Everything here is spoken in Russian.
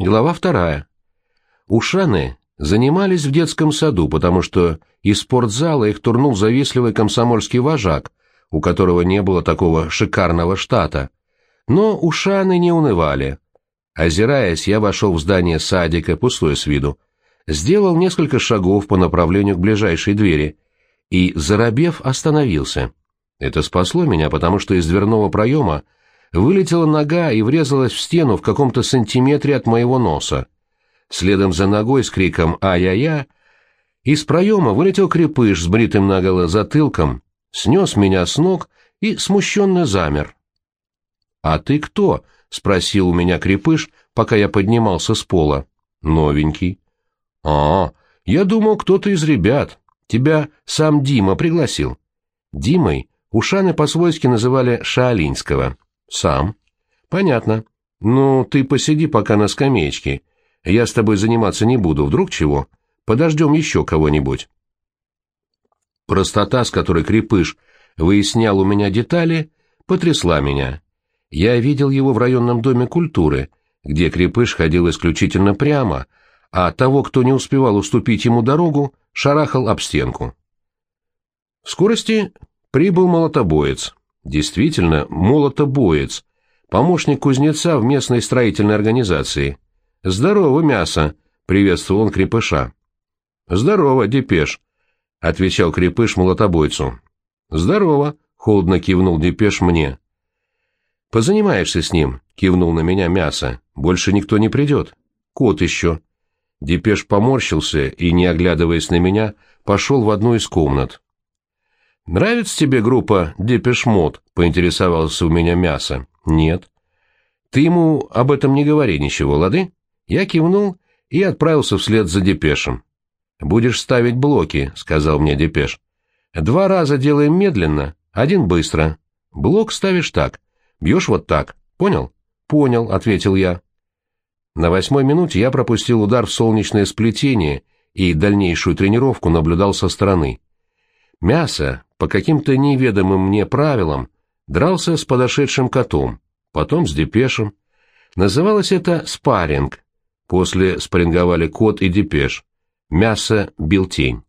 Глава вторая. Ушаны занимались в детском саду, потому что из спортзала их турнул завистливый комсомольский вожак, у которого не было такого шикарного штата. Но ушаны не унывали. Озираясь, я вошел в здание садика, пустое с виду, сделал несколько шагов по направлению к ближайшей двери и, заробев, остановился. Это спасло меня, потому что из дверного проема вылетела нога и врезалась в стену в каком-то сантиметре от моего носа. Следом за ногой с криком «Ай-яй-я!» из проема вылетел крепыш с бритым наголо затылком, снес меня с ног и смущенно замер. «А ты кто?» — спросил у меня крепыш, пока я поднимался с пола. «Новенький». «А, я думал, кто-то из ребят. Тебя сам Дима пригласил». Димой ушаны по-свойски называли Шаолинского. «Сам». «Понятно. Ну, ты посиди пока на скамеечке. Я с тобой заниматься не буду, вдруг чего? Подождем еще кого-нибудь». Простота, с которой Крепыш выяснял у меня детали, потрясла меня. Я видел его в районном доме культуры, где Крепыш ходил исключительно прямо, а того, кто не успевал уступить ему дорогу, шарахал об стенку. Вскорости прибыл молотобоец. Действительно, молотобоец, помощник кузнеца в местной строительной организации. «Здорово, мясо!» — приветствовал он крепыша. «Здорово, депеш!» — отвечал крепыш молотобойцу. «Здорово!» — холодно кивнул депеш мне. «Позанимаешься с ним?» — кивнул на меня мясо. «Больше никто не придет. Кот еще». Депеш поморщился и, не оглядываясь на меня, пошел в одну из комнат. «Нравится тебе группа Depeche Mode?» — поинтересовался у меня мясо. «Нет». «Ты ему об этом не говори ничего, лады?» Я кивнул и отправился вслед за Депешем. «Будешь ставить блоки», — сказал мне Депеш. «Два раза делаем медленно, один быстро. Блок ставишь так, бьешь вот так. Понял?» «Понял», — ответил я. На восьмой минуте я пропустил удар в солнечное сплетение и дальнейшую тренировку наблюдал со стороны. Мясо, по каким-то неведомым мне правилам, дрался с подошедшим котом, потом с депешем. Называлось это спарринг. После спарринговали кот и депеш. Мясо бил тень.